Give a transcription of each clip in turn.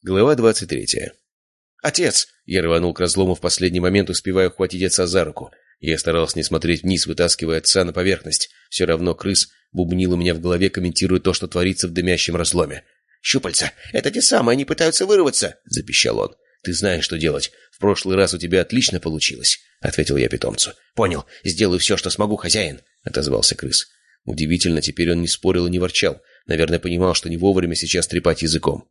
Глава двадцать третья. «Отец!» Я рванул к разлому в последний момент, успевая ухватить отца за руку. Я старался не смотреть вниз, вытаскивая отца на поверхность. Все равно крыс бубнил у меня в голове, комментируя то, что творится в дымящем разломе. «Щупальца! Это те самые, они пытаются вырваться!» — запищал он. «Ты знаешь, что делать. В прошлый раз у тебя отлично получилось», — ответил я питомцу. «Понял. Сделаю все, что смогу, хозяин», — отозвался крыс. Удивительно, теперь он не спорил и не ворчал. Наверное, понимал, что не вовремя сейчас трепать языком.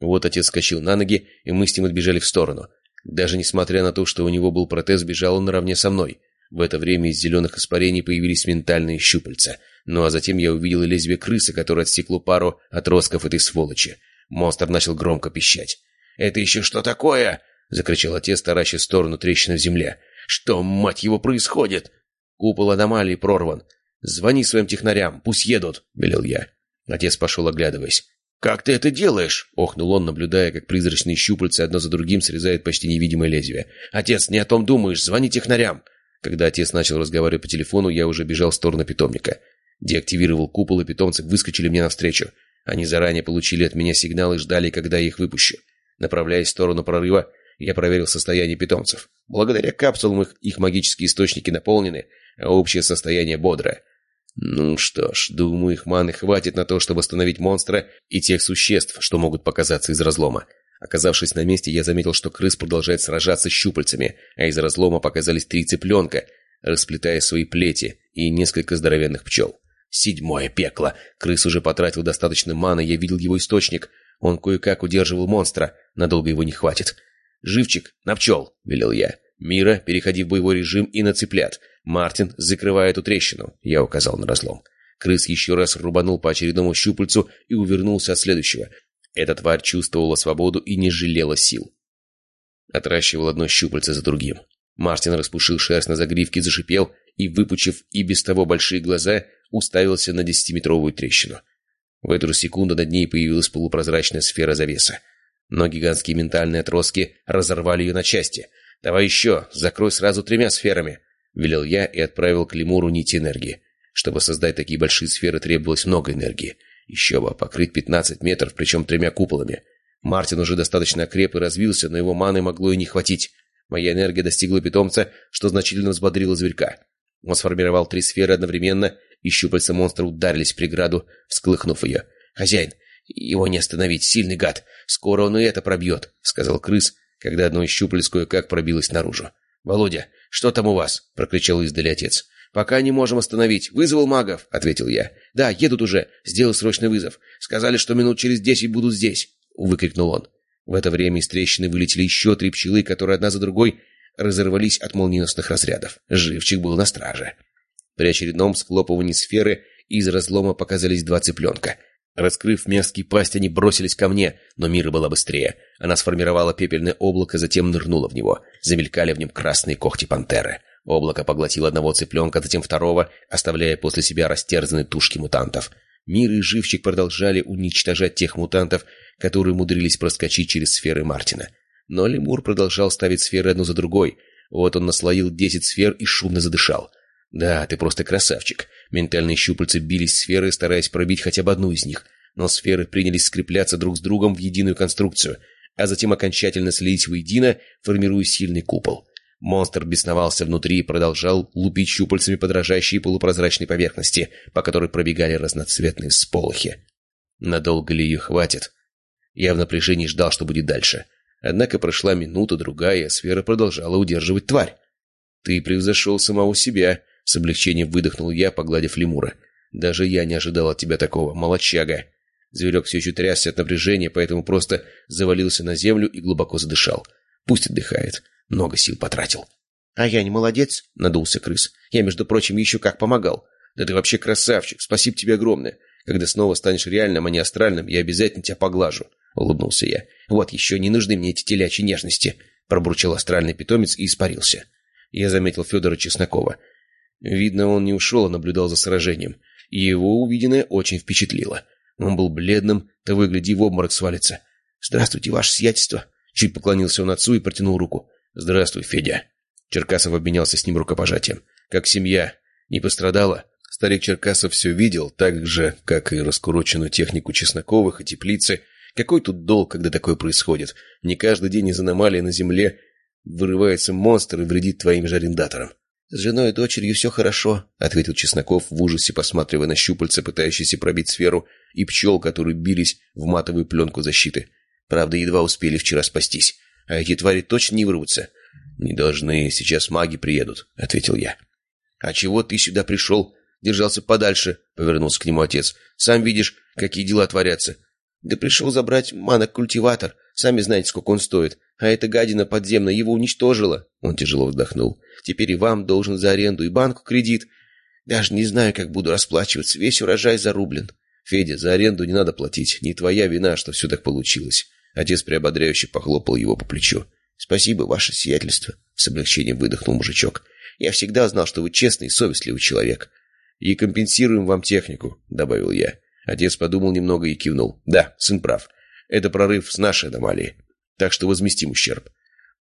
Вот отец скачал на ноги, и мы с ним отбежали в сторону. Даже несмотря на то, что у него был протез, бежал он наравне со мной. В это время из зеленых испарений появились ментальные щупальца. Ну а затем я увидел лезвие крысы, которое отсекло пару отростков этой сволочи. Монстр начал громко пищать. «Это еще что такое?» — закричал отец, тараща в сторону трещины в земле. «Что, мать его, происходит?» «Купол аномалии прорван. Звони своим технарям, пусть едут», — велел я. Отец пошел, оглядываясь. «Как ты это делаешь?» — охнул он, наблюдая, как призрачные щупальца одно за другим срезают почти невидимое лезвие. «Отец, не о том думаешь, звони технарям!» Когда отец начал разговаривать по телефону, я уже бежал в сторону питомника. Деактивировал купол, и питомцы выскочили мне навстречу. Они заранее получили от меня сигнал и ждали, когда я их выпущу. Направляясь в сторону прорыва, я проверил состояние питомцев. Благодаря капсулам их, их магические источники наполнены, а общее состояние бодрое. Ну что ж, думаю, их маны хватит на то, чтобы остановить монстра и тех существ, что могут показаться из разлома. Оказавшись на месте, я заметил, что крыс продолжает сражаться с щупальцами, а из разлома показались три цыпленка, расплетая свои плети, и несколько здоровенных пчел. Седьмое пекло! Крыс уже потратил достаточно маны, я видел его источник. Он кое-как удерживал монстра, надолго его не хватит. «Живчик, на пчел!» — велел я. «Мира, переходи в боевой режим и на цыплят. Мартин, закрывай эту трещину», — я указал на разлом. Крыс еще раз рубанул по очередному щупальцу и увернулся от следующего. Эта тварь чувствовала свободу и не жалела сил. Отращивал одно щупальце за другим. Мартин распушил шерсть на загривке, зашипел и, выпучив и без того большие глаза, уставился на десятиметровую трещину. В эту же секунду над ней появилась полупрозрачная сфера завеса. Но гигантские ментальные отростки разорвали ее на части. «Давай еще, закрой сразу тремя сферами», — велел я и отправил к лемуру нить энергии. Чтобы создать такие большие сферы, требовалось много энергии. Еще бы, покрыть 15 метров, причем тремя куполами. Мартин уже достаточно окреп и развился, но его маны могло и не хватить. Моя энергия достигла питомца, что значительно взбодрило зверька. Он сформировал три сферы одновременно, и щупальца монстра ударились в преграду, всколыхнув ее. «Хозяин, его не остановить, сильный гад. Скоро он и это пробьет», — сказал крыс, когда одно из щупалец кое-как пробилось наружу. «Володя, что там у вас?» — прокричал издали отец. «Пока не можем остановить. Вызвал магов», — ответил я. «Да, едут уже. Сделал срочный вызов. Сказали, что минут через десять будут здесь», — выкрикнул он. В это время из трещины вылетели еще три пчелы, которые одна за другой разорвались от молниеносных разрядов. Живчик был на страже. При очередном схлопывании сферы из разлома показались два цыпленка. Раскрыв мерзкие пасть, они бросились ко мне, но Мира была быстрее. Она сформировала пепельное облако, затем нырнула в него. Замелькали в нем красные когти пантеры. Облако поглотило одного цыпленка, затем второго, оставляя после себя растерзанные тушки мутантов. Мир и Живчик продолжали уничтожать тех мутантов, которые умудрились проскочить через сферы Мартина. Но лемур продолжал ставить сферы одну за другой. Вот он наслоил десять сфер и шумно задышал. «Да, ты просто красавчик». Ментальные щупальца бились сферы, стараясь пробить хотя бы одну из них. Но сферы принялись скрепляться друг с другом в единую конструкцию, а затем окончательно слились воедино, формируя сильный купол. Монстр бесновался внутри и продолжал лупить щупальцами по дрожащей полупрозрачной поверхности, по которой пробегали разноцветные сполохи. Надолго ли ее хватит? Я в напряжении ждал, что будет дальше. Однако прошла минута-другая, а сфера продолжала удерживать тварь. «Ты превзошел самого себя», — с облегчением выдохнул я, погладив лемура. «Даже я не ожидал от тебя такого, молочага». Зверек все еще трясся от напряжения, поэтому просто завалился на землю и глубоко задышал. Пусть отдыхает. Много сил потратил. «А я не молодец?» — надулся крыс. «Я, между прочим, еще как помогал. Да ты вообще красавчик. Спасибо тебе огромное. Когда снова станешь реальным, а не астральным, я обязательно тебя поглажу». — улыбнулся я. «Вот еще не нужны мне эти телячьи нежности», — пробурчал астральный питомец и испарился. Я заметил Федора Чеснокова. Видно, он не ушел, а наблюдал за сражением. Его увиденное очень впечатлило. Он был бледным, то выгляди в обморок свалится. «Здравствуйте, ваше сиятельство!» Чуть поклонился он отцу и протянул руку. «Здравствуй, Федя». Черкасов обменялся с ним рукопожатием. «Как семья? Не пострадала?» Старик Черкасов все видел, так же, как и раскуроченную технику Чесноковых и теплицы, Какой тут долг, когда такое происходит? Не каждый день из аномалии на Земле вырывается монстр и вредит твоим же арендаторам. «С женой и дочерью все хорошо», — ответил Чесноков в ужасе, посматривая на щупальца, пытающиеся пробить сферу, и пчел, которые бились в матовую пленку защиты. Правда, едва успели вчера спастись. А эти твари точно не вырвутся. «Не должны, сейчас маги приедут», — ответил я. «А чего ты сюда пришел?» «Держался подальше», — повернулся к нему отец. «Сам видишь, какие дела творятся». «Да пришел забрать манок-культиватор. Сами знаете, сколько он стоит. А эта гадина подземная его уничтожила». Он тяжело вздохнул. «Теперь и вам должен за аренду, и банку кредит. Даже не знаю, как буду расплачиваться. Весь урожай зарублен». «Федя, за аренду не надо платить. Не твоя вина, что все так получилось». Отец приободряюще похлопал его по плечу. «Спасибо, ваше сиятельство», — с облегчением выдохнул мужичок. «Я всегда знал, что вы честный и совестливый человек». «И компенсируем вам технику», — добавил я. Отец подумал немного и кивнул. «Да, сын прав. Это прорыв с нашей аномалии. Так что возместим ущерб».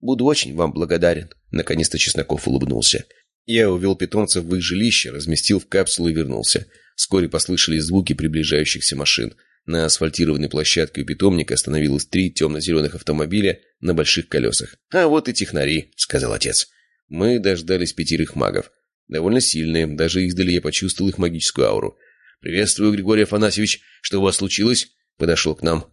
«Буду очень вам благодарен», — наконец-то Чесноков улыбнулся. Я увел питомцев в их жилище, разместил в капсулу и вернулся. Вскоре послышались звуки приближающихся машин. На асфальтированной площадке у питомника остановилось три темно-зеленых автомобиля на больших колесах. «А вот и технари», — сказал отец. Мы дождались пятерых магов. Довольно сильные, даже издали я почувствовал их магическую ауру. «Приветствую, Григорий Афанасьевич. Что у вас случилось?» Подошел к нам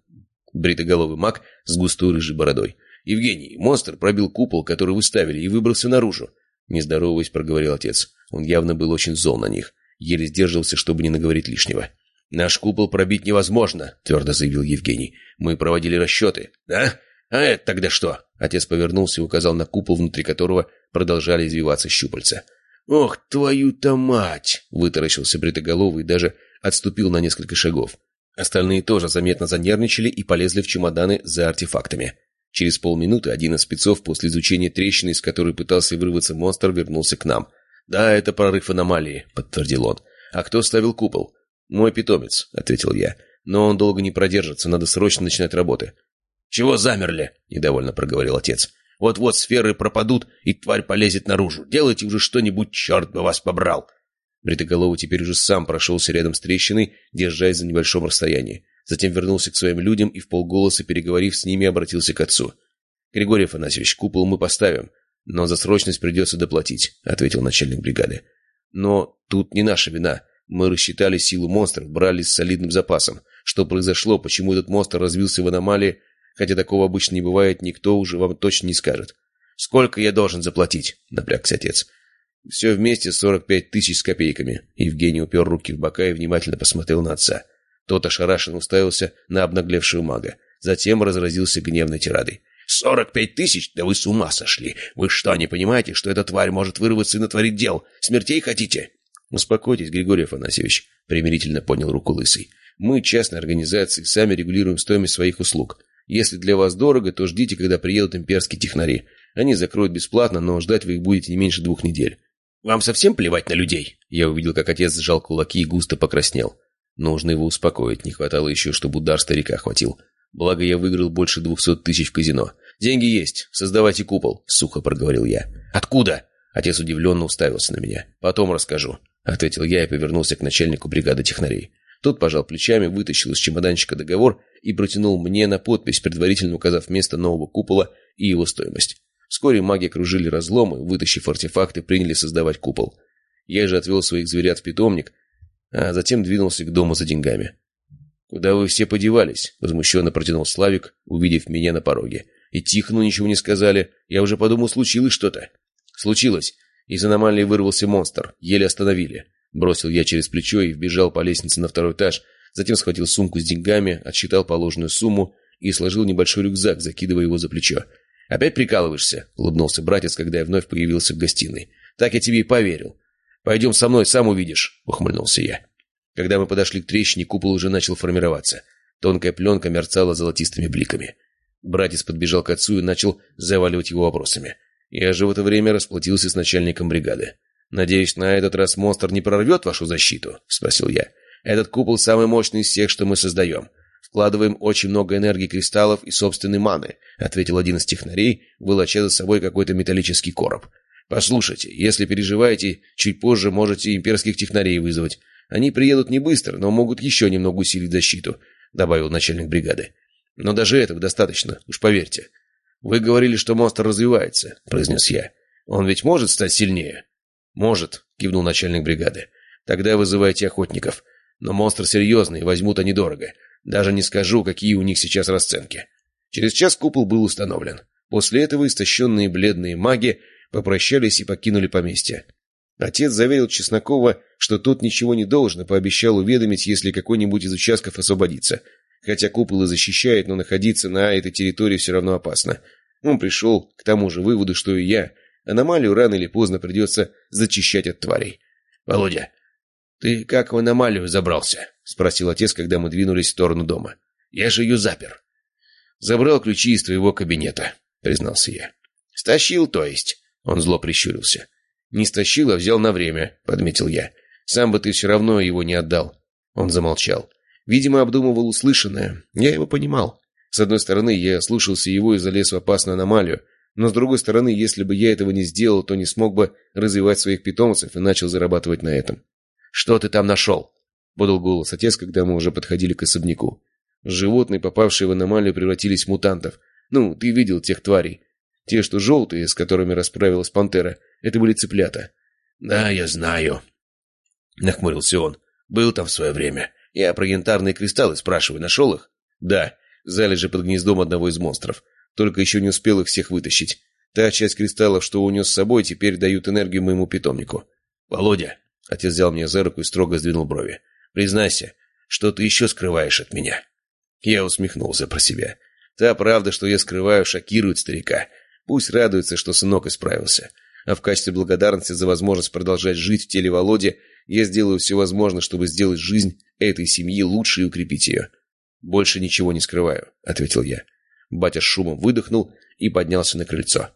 бритоголовый маг с густой рыжей бородой. «Евгений, монстр пробил купол, который вы ставили, и выбрался наружу». Не здороваясь, проговорил отец. Он явно был очень зол на них. Еле сдерживался, чтобы не наговорить лишнего. «Наш купол пробить невозможно», — твердо заявил Евгений. «Мы проводили расчеты». «Да? А это тогда что?» Отец повернулся и указал на купол, внутри которого продолжали извиваться щупальца. «Ох, твою-то мать!» — вытаращился бритоголовый и даже отступил на несколько шагов. Остальные тоже заметно занервничали и полезли в чемоданы за артефактами. Через полминуты один из спецов после изучения трещины, из которой пытался вырваться монстр, вернулся к нам. «Да, это прорыв аномалии», — подтвердил он. «А кто ставил купол?» «Мой питомец», — ответил я. «Но он долго не продержится, надо срочно начинать работы». «Чего замерли?» — недовольно проговорил отец. «Вот-вот сферы пропадут, и тварь полезет наружу. Делайте уже что-нибудь, черт бы вас побрал!» Бритоголовый теперь уже сам прошелся рядом с трещиной, держась за небольшом расстоянии. Затем вернулся к своим людям и в полголоса, переговорив с ними, обратился к отцу. «Григорий Афанасьевич, купол мы поставим, но за срочность придется доплатить», — ответил начальник бригады. «Но тут не наша вина. Мы рассчитали силу монстров, брали с солидным запасом. Что произошло, почему этот монстр развился в аномалии, хотя такого обычно не бывает, никто уже вам точно не скажет. «Сколько я должен заплатить?» — напрягся отец. «Все вместе сорок пять тысяч с копейками». Евгений упер руки в бока и внимательно посмотрел на отца. Тот ошарашенно уставился на обнаглевшего мага. Затем разразился гневной тирадой. «Сорок пять тысяч? Да вы с ума сошли! Вы что, не понимаете, что эта тварь может вырваться и натворить дел? Смертей хотите?» «Успокойтесь, Григорий Афанасьевич», — примирительно понял руку Лысый. «Мы, частные организации, сами регулируем стоимость своих услуг. Если для вас дорого, то ждите, когда приедут имперские технари. Они закроют бесплатно, но ждать вы их будете не меньше двух недель». «Вам совсем плевать на людей?» Я увидел, как отец сжал кулаки и густо покраснел. Нужно его успокоить, не хватало еще, чтобы удар старика хватил. Благо, я выиграл больше двухсот тысяч в казино. «Деньги есть, создавайте купол», — сухо проговорил я. «Откуда?» Отец удивленно уставился на меня. «Потом расскажу». — ответил я и повернулся к начальнику бригады технарей. Тот пожал плечами, вытащил из чемоданчика договор и протянул мне на подпись, предварительно указав место нового купола и его стоимость. Вскоре маги окружили разломы, вытащив артефакты, приняли создавать купол. Я же отвел своих зверят в питомник, а затем двинулся к дому за деньгами. «Куда вы все подевались?» — возмущенно протянул Славик, увидев меня на пороге. «И Тихону ничего не сказали. Я уже подумал, случилось что-то». «Случилось. Из аномалии вырвался монстр. Еле остановили. Бросил я через плечо и вбежал по лестнице на второй этаж. Затем схватил сумку с деньгами, отсчитал положенную сумму и сложил небольшой рюкзак, закидывая его за плечо. «Опять прикалываешься?» — улыбнулся братец, когда я вновь появился в гостиной. «Так я тебе и поверил. Пойдем со мной, сам увидишь», — ухмыльнулся я. Когда мы подошли к трещине, купол уже начал формироваться. Тонкая пленка мерцала золотистыми бликами. Братец подбежал к отцу и начал заваливать его вопросами. Я же в это время расплатился с начальником бригады. «Надеюсь, на этот раз монстр не прорвет вашу защиту?» — спросил я. «Этот купол самый мощный из всех, что мы создаем. Вкладываем очень много энергии кристаллов и собственной маны», — ответил один из технарей, волоча за собой какой-то металлический короб. «Послушайте, если переживаете, чуть позже можете имперских технарей вызвать. Они приедут не быстро, но могут еще немного усилить защиту», — добавил начальник бригады. Но даже этого достаточно, уж поверьте. Вы говорили, что монстр развивается, произнес я. Он ведь может стать сильнее? Может, кивнул начальник бригады. Тогда вызывайте охотников. Но монстр серьезный, возьмут они дорого. Даже не скажу, какие у них сейчас расценки. Через час купол был установлен. После этого истощенные бледные маги попрощались и покинули поместье. Отец заверил Чеснокова, что тот ничего не должен, пообещал уведомить, если какой-нибудь из участков освободится. Хотя купол и защищает, но находиться на этой территории все равно опасно. Он пришел к тому же выводу, что и я. Аномалию рано или поздно придется зачищать от тварей. «Володя, ты как в аномалию забрался?» — спросил отец, когда мы двинулись в сторону дома. «Я же ее запер». «Забрал ключи из твоего кабинета», — признался я. «Стащил, то есть?» — он зло прищурился. «Не стащил, а взял на время», — подметил я. «Сам бы ты все равно его не отдал». Он замолчал. Видимо, обдумывал услышанное. Я его понимал. С одной стороны, я слушался его и залез в опасную аномалию. Но с другой стороны, если бы я этого не сделал, то не смог бы развивать своих питомцев и начал зарабатывать на этом. «Что ты там нашел?» — подал голос отец, когда мы уже подходили к особняку. Животные, попавшие в аномалию, превратились в мутантов. Ну, ты видел тех тварей. Те, что желтые, с которыми расправилась пантера, это были цыплята. «Да, я знаю», — нахмурился он. «Был там в свое время. Я про янтарные кристаллы спрашиваю, нашел их?» «Да, залежи под гнездом одного из монстров. Только еще не успел их всех вытащить. Та часть кристаллов, что унес с собой, теперь дают энергию моему питомнику». «Володя», — отец взял меня за руку и строго сдвинул брови, — «признайся, что ты еще скрываешь от меня?» Я усмехнулся про себя. Та правда, что я скрываю, шокирует старика. Пусть радуется, что сынок исправился. А в качестве благодарности за возможность продолжать жить в теле Володи, я сделаю все возможное, чтобы сделать жизнь этой семьи лучше и укрепить ее. «Больше ничего не скрываю», — ответил я. Батя с шумом выдохнул и поднялся на крыльцо.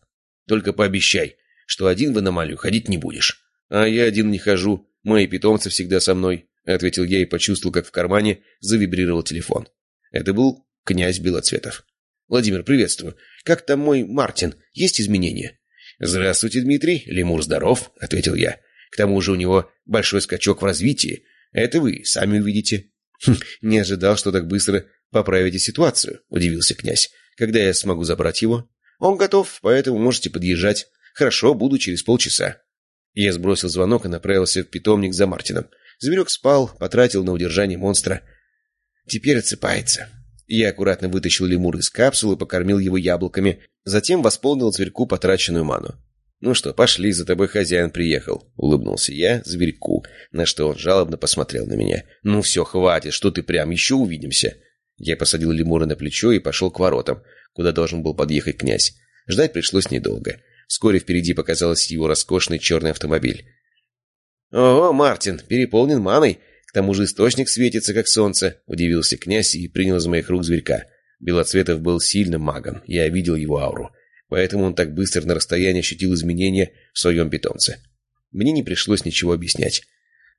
«Только пообещай, что один в аномалию ходить не будешь». «А я один не хожу, мои питомцы всегда со мной», — ответил я и почувствовал, как в кармане завибрировал телефон. Это был князь Белоцветов. «Владимир, приветствую. Как там мой Мартин? Есть изменения?» «Здравствуйте, Дмитрий. Лемур здоров», — ответил я. «К тому же у него большой скачок в развитии. Это вы сами увидите». «Хм, «Не ожидал, что так быстро поправите ситуацию», — удивился князь. «Когда я смогу забрать его?» «Он готов, поэтому можете подъезжать. Хорошо, буду через полчаса». Я сбросил звонок и направился в питомник за Мартином. Зверек спал, потратил на удержание монстра. Теперь отсыпается. Я аккуратно вытащил лемур из капсулы, покормил его яблоками, затем восполнил зверьку потраченную ману. «Ну что, пошли, за тобой хозяин приехал», — улыбнулся я зверьку, на что он жалобно посмотрел на меня. «Ну все, хватит, что ты прям, еще увидимся». Я посадил лемура на плечо и пошел к воротам, куда должен был подъехать князь. Ждать пришлось недолго. Вскоре впереди показался его роскошный черный автомобиль. «Ого, Мартин, переполнен маной!» К тому же источник светится, как солнце», — удивился князь и принял из моих рук зверька. Белоцветов был сильным магом, я видел его ауру. Поэтому он так быстро на расстоянии ощутил изменения в своем питомце. Мне не пришлось ничего объяснять.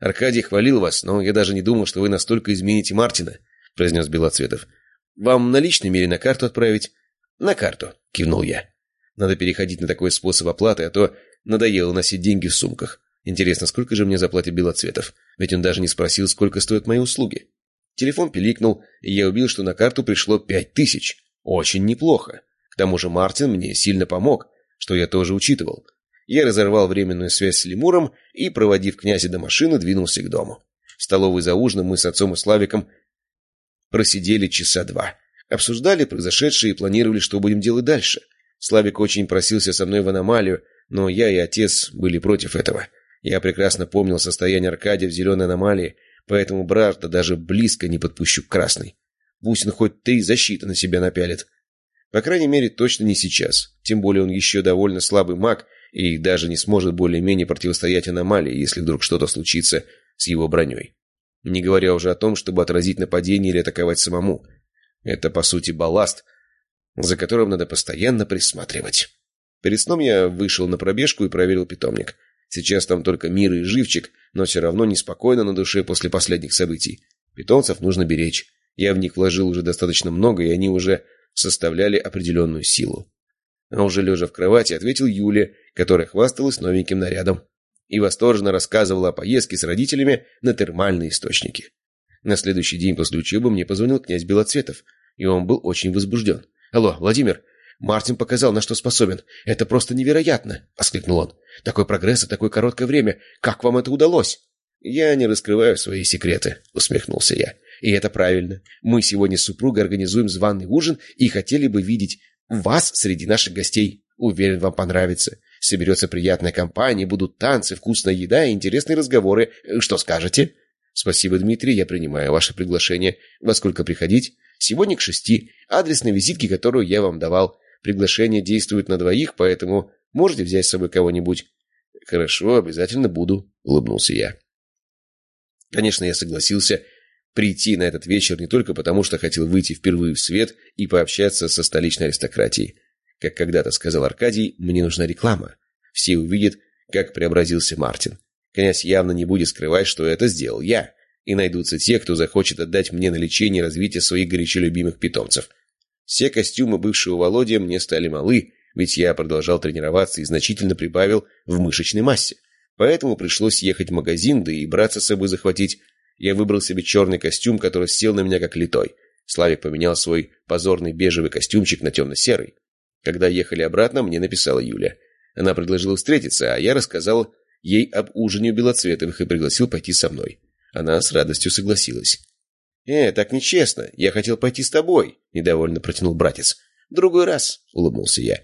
«Аркадий хвалил вас, но я даже не думал, что вы настолько измените Мартина», — произнес Белоцветов. «Вам наличными или на карту отправить?» «На карту», — кивнул я. «Надо переходить на такой способ оплаты, а то надоело носить деньги в сумках. Интересно, сколько же мне заплатит Белоцветов? Ведь он даже не спросил, сколько стоят мои услуги. Телефон пиликнул, и я убил, что на карту пришло пять тысяч. Очень неплохо. К тому же Мартин мне сильно помог, что я тоже учитывал. Я разорвал временную связь с Лемуром и, проводив князя до машины, двинулся к дому. В столовой за ужином мы с отцом и Славиком просидели часа два. Обсуждали произошедшее и планировали, что будем делать дальше. Славик очень просился со мной в аномалию, но я и отец были против этого. Я прекрасно помнил состояние Аркадия в зеленой аномалии, поэтому брата даже близко не подпущу к красной. Пусть он хоть три защиты на себя напялит. По крайней мере, точно не сейчас. Тем более он еще довольно слабый маг и даже не сможет более-менее противостоять аномалии, если вдруг что-то случится с его броней. Не говоря уже о том, чтобы отразить нападение или атаковать самому. Это, по сути, балласт, за которым надо постоянно присматривать. Перед сном я вышел на пробежку и проверил питомник. Сейчас там только мир и живчик, но все равно неспокойно на душе после последних событий. Питомцев нужно беречь. Я в них вложил уже достаточно много, и они уже составляли определенную силу. А уже лежа в кровати, ответил Юля, которая хвасталась новеньким нарядом. И восторженно рассказывала о поездке с родителями на термальные источники. На следующий день после учебы мне позвонил князь Белоцветов. и он был очень возбужден. «Алло, Владимир, Мартин показал, на что способен. Это просто невероятно!» — воскликнул он. «Такой прогресс за такое короткое время. Как вам это удалось?» «Я не раскрываю свои секреты», — усмехнулся я. «И это правильно. Мы сегодня с супругой организуем званый ужин и хотели бы видеть вас среди наших гостей. Уверен, вам понравится. Соберется приятная компания, будут танцы, вкусная еда и интересные разговоры. Что скажете?» «Спасибо, Дмитрий, я принимаю ваше приглашение. Во сколько приходить?» «Сегодня к шести. Адрес на визитке, которую я вам давал. Приглашение действует на двоих, поэтому можете взять с собой кого-нибудь». «Хорошо, обязательно буду», — улыбнулся я. Конечно, я согласился прийти на этот вечер не только потому, что хотел выйти впервые в свет и пообщаться со столичной аристократией. Как когда-то сказал Аркадий, мне нужна реклама. Все увидят, как преобразился Мартин. Князь явно не будет скрывать, что это сделал я. И найдутся те, кто захочет отдать мне на лечение и развитие своих горячо любимых питомцев. Все костюмы бывшего Володя мне стали малы, ведь я продолжал тренироваться и значительно прибавил в мышечной массе. Поэтому пришлось ехать в магазин, да и браться с собой захватить. Я выбрал себе черный костюм, который сел на меня как литой. Славик поменял свой позорный бежевый костюмчик на темно-серый. Когда ехали обратно, мне написала Юля. Она предложила встретиться, а я рассказал ей об ужине у Белоцветовых и пригласил пойти со мной. Она с радостью согласилась. «Э, так нечестно. Я хотел пойти с тобой», — недовольно протянул братец. «Другой раз», — улыбнулся я.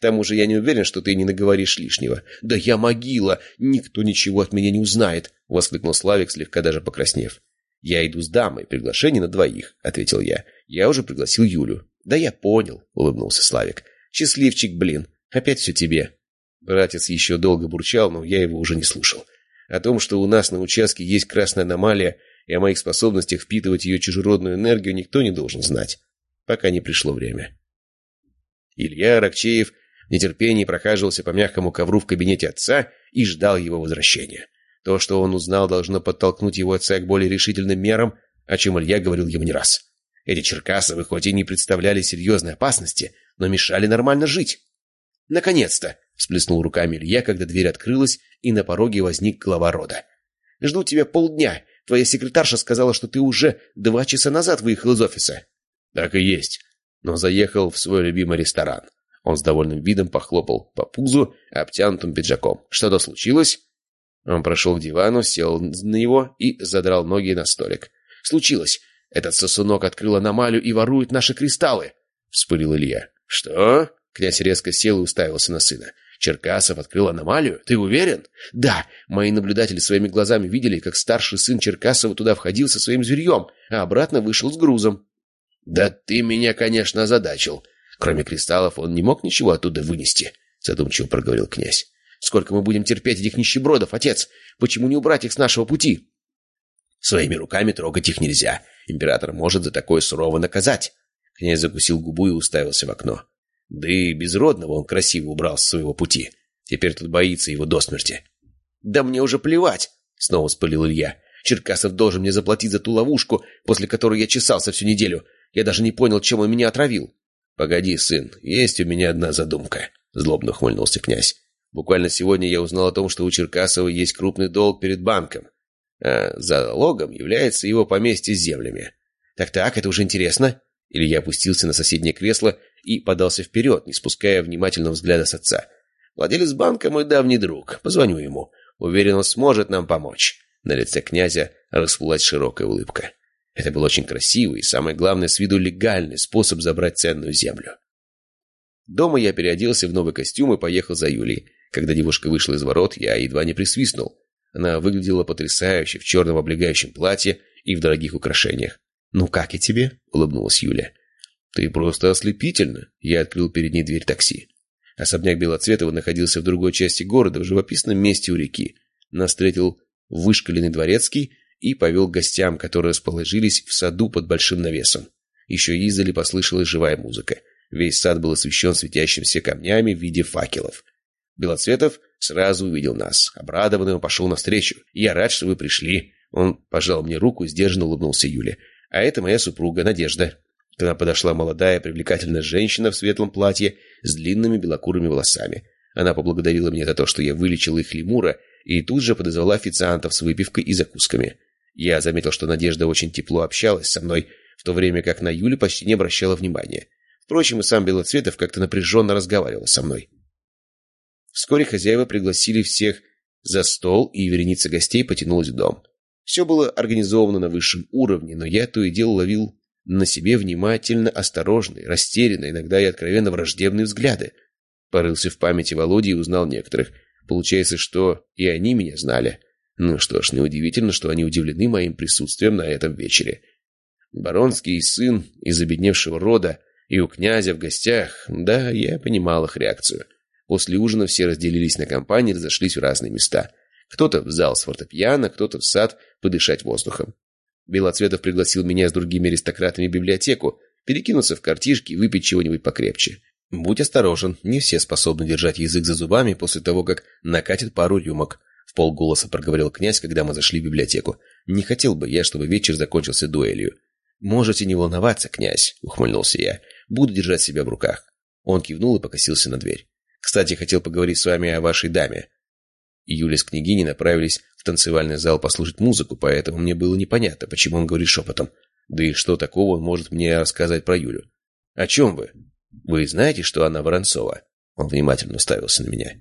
К тому же я не уверен, что ты не наговоришь лишнего. Да я могила! Никто ничего от меня не узнает!» — воскликнул Славик, слегка даже покраснев. «Я иду с дамой, приглашение на двоих», — ответил я. «Я уже пригласил Юлю». «Да я понял», — улыбнулся Славик. «Счастливчик, блин! Опять все тебе!» Братец еще долго бурчал, но я его уже не слушал. О том, что у нас на участке есть красная аномалия, и о моих способностях впитывать ее чужеродную энергию никто не должен знать, пока не пришло время. Илья Рокчеев нетерпении прохаживался по мягкому ковру в кабинете отца и ждал его возвращения. То, что он узнал, должно подтолкнуть его отца к более решительным мерам, о чем Илья говорил ему не раз. Эти Черкасовы хоть и не представляли серьезной опасности, но мешали нормально жить. «Наконец-то!» — всплеснул руками Илья, когда дверь открылась, и на пороге возник глава рода. «Жду тебя полдня. Твоя секретарша сказала, что ты уже два часа назад выехал из офиса». «Так и есть. Но заехал в свой любимый ресторан. Он с довольным видом похлопал по пузу, обтянутым пиджаком. «Что-то случилось?» Он прошел к дивану, сел на него и задрал ноги на столик. «Случилось! Этот сосунок открыл аномалию и ворует наши кристаллы!» — вспылил Илья. «Что?» — князь резко сел и уставился на сына. «Черкасов открыл аномалию? Ты уверен?» «Да! Мои наблюдатели своими глазами видели, как старший сын Черкасова туда входил со своим зверьем, а обратно вышел с грузом». «Да ты меня, конечно, озадачил!» Кроме кристаллов он не мог ничего оттуда вынести, задумчиво проговорил князь. Сколько мы будем терпеть этих нищебродов, отец? Почему не убрать их с нашего пути? Своими руками трогать их нельзя. Император может за такое сурово наказать. Князь закусил губу и уставился в окно. Да и безродного он красиво убрал с своего пути. Теперь тут боится его до смерти. «Да мне уже плевать!» — снова спылил Илья. «Черкасов должен мне заплатить за ту ловушку, после которой я чесался всю неделю. Я даже не понял, чем он меня отравил. «Погоди, сын, есть у меня одна задумка», — злобно хмыльнулся князь. «Буквально сегодня я узнал о том, что у Черкасова есть крупный долг перед банком, а залогом является его поместье с землями». «Так-так, это уже интересно». Илья опустился на соседнее кресло и подался вперед, не спуская внимательного взгляда с отца. «Владелец банка мой давний друг. Позвоню ему. Уверен, он сможет нам помочь». На лице князя расплылась широкая улыбка. Это был очень красивый и, самое главное, с виду легальный способ забрать ценную землю. Дома я переоделся в новый костюм и поехал за Юлей. Когда девушка вышла из ворот, я едва не присвистнул. Она выглядела потрясающе в черном облегающем платье и в дорогих украшениях. «Ну как и тебе?» — улыбнулась Юля. «Ты просто ослепительна!» Я открыл перед ней дверь такси. Особняк Белоцветова находился в другой части города, в живописном месте у реки. Нас встретил вышкаленный дворецкий и повел гостям, которые расположились в саду под большим навесом. Еще издали послышалась живая музыка. Весь сад был освещен светящимися камнями в виде факелов. Белоцветов сразу увидел нас. Обрадованный он пошел навстречу. «Я рад, что вы пришли». Он пожал мне руку, сдержанно улыбнулся Юле. «А это моя супруга Надежда». К нам подошла молодая, привлекательная женщина в светлом платье с длинными белокурыми волосами. Она поблагодарила меня за то, что я вылечил их лемура, и тут же подозвала официантов с выпивкой и закусками. Я заметил, что Надежда очень тепло общалась со мной, в то время как на Юлю почти не обращала внимания. Впрочем, и сам Белоцветов как-то напряженно разговаривал со мной. Вскоре хозяева пригласили всех за стол, и вереница гостей потянулась в дом. Все было организовано на высшем уровне, но я то и дело ловил на себе внимательно осторожные, растерянные, иногда и откровенно враждебные взгляды. Порылся в памяти Володи и узнал некоторых. Получается, что и они меня знали. Ну что ж, неудивительно, что они удивлены моим присутствием на этом вечере. Баронский сын из обедневшего рода и у князя в гостях, да, я понимал их реакцию. После ужина все разделились на компании и разошлись в разные места. Кто-то в зал с фортепиано, кто-то в сад подышать воздухом. Белоцветов пригласил меня с другими аристократами в библиотеку, перекинуться в картишки и выпить чего-нибудь покрепче. Будь осторожен, не все способны держать язык за зубами после того, как накатит пару рюмок. В полголоса проговорил князь, когда мы зашли в библиотеку. Не хотел бы я, чтобы вечер закончился дуэлью. «Можете не волноваться, князь», — ухмыльнулся я. «Буду держать себя в руках». Он кивнул и покосился на дверь. «Кстати, хотел поговорить с вами о вашей даме». Юля с княгиней направились в танцевальный зал послушать музыку, поэтому мне было непонятно, почему он говорит шепотом. Да и что такого он может мне рассказать про Юлю? «О чем вы? Вы знаете, что она Воронцова?» Он внимательно уставился на меня.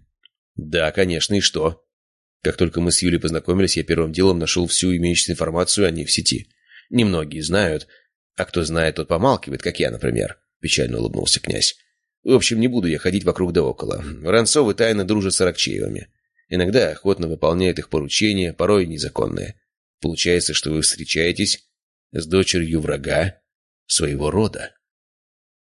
«Да, конечно, и что?» Как только мы с Юлей познакомились, я первым делом нашел всю имеющуюся информацию о ней в сети. Немногие знают, а кто знает, тот помалкивает, как я, например. Печально улыбнулся князь. В общем, не буду я ходить вокруг да около. Воронцовы тайно дружат с Аракчеевыми. Иногда охотно выполняет их поручения, порой незаконные. Получается, что вы встречаетесь с дочерью врага своего рода.